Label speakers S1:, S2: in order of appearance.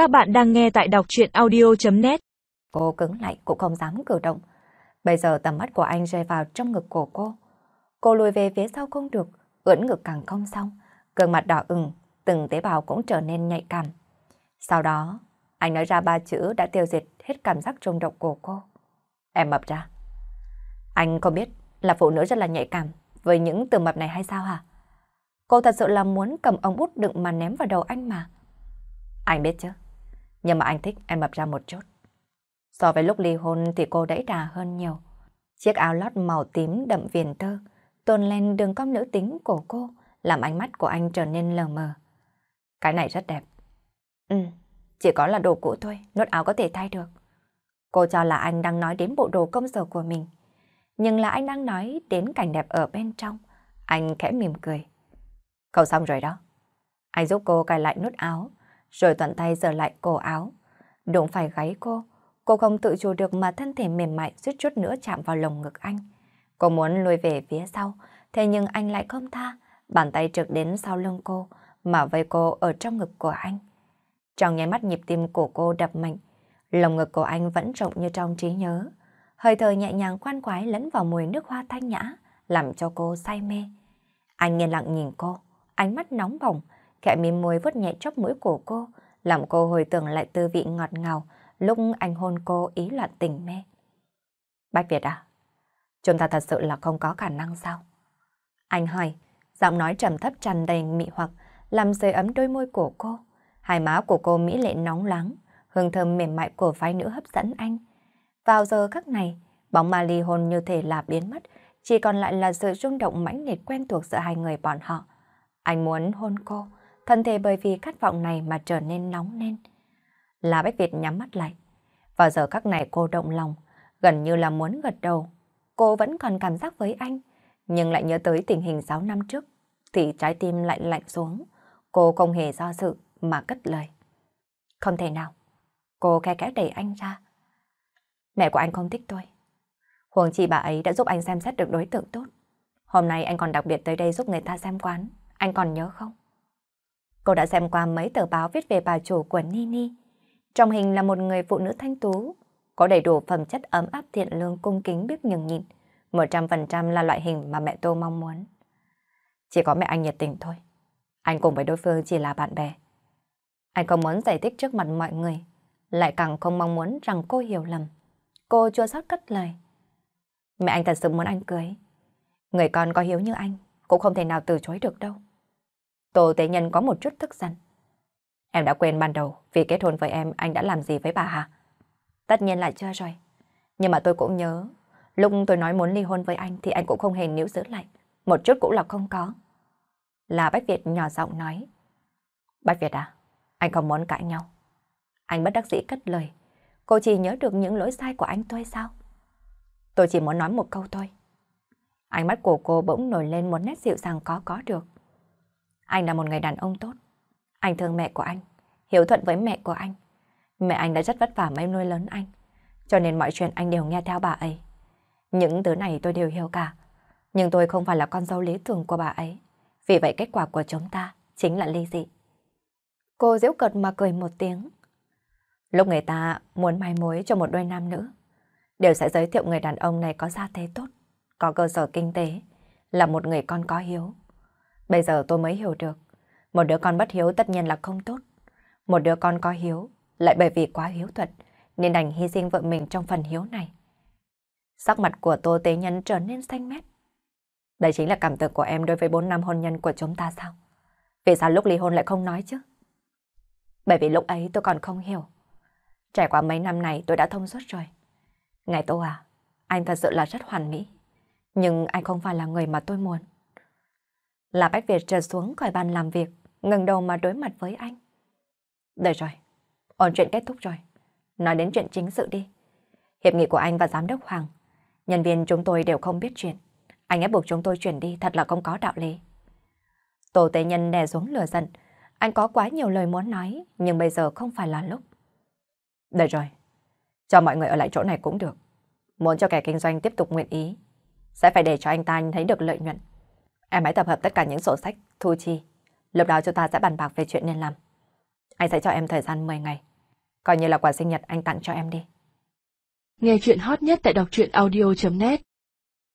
S1: Các bạn đang nghe tại đọc chuyện audio.net
S2: Cô cứng lại cũng không dám cử động. Bây giờ tầm mắt của anh rơi vào trong ngực của cô. Cô lùi về phía sau không được, ưỡn ngực càng không xong. Gương mặt đỏ ửng, từng tế bào cũng trở nên nhạy cảm. Sau đó, anh nói ra ba chữ đã tiêu diệt hết cảm giác rung động của cô. Em mập ra. Anh không biết là phụ nữ rất là nhạy cảm với những từ mập này hay sao hả? Cô thật sự là muốn cầm ống bút đựng mà ném vào đầu anh mà. Anh biết chứ. Nhưng mà anh thích em mập ra một chút. So với lúc ly hôn thì cô đẫy đà hơn nhiều. Chiếc áo lót màu tím đậm viền tơ, tôn lên đường cong nữ tính của cô, làm ánh mắt của anh trở nên lờ mờ. Cái này rất đẹp. Ừ, chỉ có là đồ cũ thôi, nốt áo có thể thay được. Cô cho là anh đang nói đến bộ đồ công sở của mình. Nhưng là anh đang nói đến cảnh đẹp ở bên trong. Anh khẽ mỉm cười. Cậu xong rồi đó. Anh giúp cô cài lại nút áo, rồi thuận tay giở lại cổ áo. Đụng phải gáy cô, cô không tự chủ được mà thân thể mềm mại suýt chút nữa chạm vào lồng ngực anh. Cô muốn lùi về phía sau, thế nhưng anh lại không tha, bàn tay trực đến sau lưng cô, mà vây cô ở trong ngực của anh. Trong nháy mắt nhịp tim của cô đập mạnh, lồng ngực của anh vẫn rộng như trong trí nhớ. Hơi thở nhẹ nhàng quan quái lẫn vào mùi nước hoa thanh nhã, làm cho cô say mê. Anh yên lặng nhìn cô, ánh mắt nóng bỏng, khẽ mím môi vuốt nhẹ chóp mũi của cô, làm cô hồi tưởng lại tư vị ngọt ngào lúc anh hôn cô ý loạn tình mê. Bách Việt à, chúng ta thật sự là không có khả năng sao? Anh hỏi, giọng nói trầm thấp tràn đầy mị hoặc, làm sưởi ấm đôi môi của cô. Hai má của cô mỹ lệ nóng lắng, hương thơm mềm mại của phái nữ hấp dẫn anh. Vào giờ khắc này, bóng ma ly hôn như thể là biến mất, chỉ còn lại là sự rung động mãnh liệt quen thuộc giữa hai người bọn họ. Anh muốn hôn cô, thân thể bởi vì khát vọng này mà trở nên nóng lên. La Bách Việt nhắm mắt lại. Vào giờ khắc này cô động lòng, gần như là muốn gật đầu. Cô vẫn còn cảm giác với anh, nhưng lại nhớ tới tình hình 6 năm trước, thì trái tim lại lạnh xuống. Cô không hề do dự mà cất lời. Không thể nào. Cô khe kẽ đẩy anh ra. Mẹ của anh không thích tôi. Huống chi bà ấy đã giúp anh xem xét được đối tượng tốt. Hôm nay anh còn đặc biệt tới đây giúp người ta xem quán. Anh còn nhớ không? Cô đã xem qua mấy tờ báo viết về bà chủ của Nini. Trong hình là một người phụ nữ thanh tú, có đầy đủ phẩm chất ấm áp thiện lương cung kính biết nhường nhịn. 100% là loại hình mà mẹ Tô mong muốn. Chỉ có mẹ anh nhiệt tình thôi. Anh cùng với đối phương chỉ là bạn bè. Anh không muốn giải thích trước mặt mọi người, lại càng không mong muốn rằng cô hiểu lầm. Cô chua xót cất lời. Mẹ anh thật sự muốn anh cưới. Người con có hiếu như anh, cũng không thể nào từ chối được đâu. Tô Tế Nhân có một chút thức giận. Em đã quên ban đầu vì kết hôn với em anh đã làm gì với bà hả? Tất nhiên là chưa rồi. Nhưng mà tôi cũng nhớ, lúc tôi nói muốn ly hôn với anh thì anh cũng không hề níu giữ lại. Một chút cũng là không có. Là Bách Việt nhỏ giọng nói. Bách Việt à, anh không muốn cãi nhau. Anh bất đắc dĩ cất lời. Cô chỉ nhớ được những lỗi sai của anh thôi sao? Tôi chỉ muốn nói một câu thôi. Ánh mắt của cô bỗng nổi lên một nét dịu dàng có có được. Anh là một người đàn ông tốt. Anh thương mẹ của anh, hiếu thuận với mẹ của anh. Mẹ anh đã rất vất vả mới nuôi lớn anh, cho nên mọi chuyện anh đều nghe theo bà ấy. Những thứ này tôi đều hiểu cả, nhưng tôi không phải là con dâu lý tưởng của bà ấy. Vì vậy kết quả của chúng ta chính là ly dị. Cô giễu cợt mà cười một tiếng. Lúc người ta muốn mai mối cho một đôi nam nữ, đều sẽ giới thiệu người đàn ông này có gia thế tốt, có cơ sở kinh tế, là một người con có hiếu. Bây giờ tôi mới hiểu được, một đứa con bất hiếu tất nhiên là không tốt. Một đứa con có hiếu, lại bởi vì quá hiếu thuận, nên đành hy sinh vợ mình trong phần hiếu này. Sắc mặt của Tô Tế Nhân trở nên xanh mét. Đây chính là cảm tưởng của em đối với bốn năm hôn nhân của chúng ta sao? Vì sao lúc ly hôn lại không nói chứ? Bởi vì lúc ấy tôi còn không hiểu. Trải qua mấy năm này tôi đã thông suốt rồi. Ngài Tô à, anh thật sự là rất hoàn mỹ. Nhưng anh không phải là người mà tôi muốn. Là Bách Việt trở xuống khỏi bàn làm việc, ngừng đầu mà đối mặt với anh. Được rồi, ổn chuyện kết thúc rồi. Nói đến chuyện chính sự đi. Hiệp nghị của anh và giám đốc Hoàng, nhân viên chúng tôi đều không biết chuyện. Anh ép buộc chúng tôi chuyển đi thật là không có đạo lý. Tổ tế nhân đè xuống lửa giận. Anh có quá nhiều lời muốn nói, nhưng bây giờ không phải là lúc. Được rồi, cho mọi người ở lại chỗ này cũng được. Muốn cho kẻ kinh doanh tiếp tục nguyện ý, sẽ phải để cho anh ta thấy được lợi nhuận. Em hãy tập hợp tất cả những sổ sách, thu chi. Lúc đó chúng ta sẽ bàn bạc về chuyện nên làm. Anh sẽ cho em thời gian 10 ngày Coi như là quà sinh nhật anh tặng cho em đi.
S1: Nghe chuyện hot nhất tại đọc truyện audio.net